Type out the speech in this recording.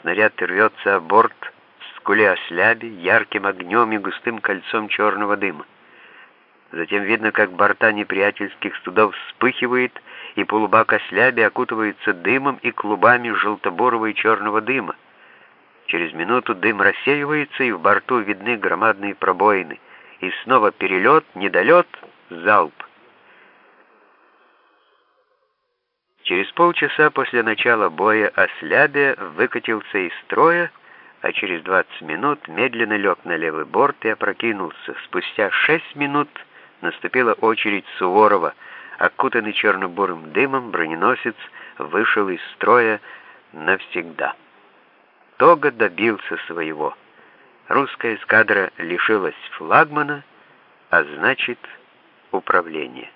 Снаряд рвется о борт в скуле осляби, ярким огнем и густым кольцом черного дыма. Затем видно, как борта неприятельских судов вспыхивает, и полубак осляби окутывается дымом и клубами желтобурого и черного дыма. Через минуту дым рассеивается, и в борту видны громадные пробоины. И снова перелет, недолет, залп. Через полчаса после начала боя Ослябе выкатился из строя, а через 20 минут медленно лег на левый борт и опрокинулся. Спустя 6 минут наступила очередь Суворова. Окутанный черно-бурым дымом, броненосец вышел из строя навсегда. Тога добился своего. Русская эскадра лишилась флагмана, а значит, управления.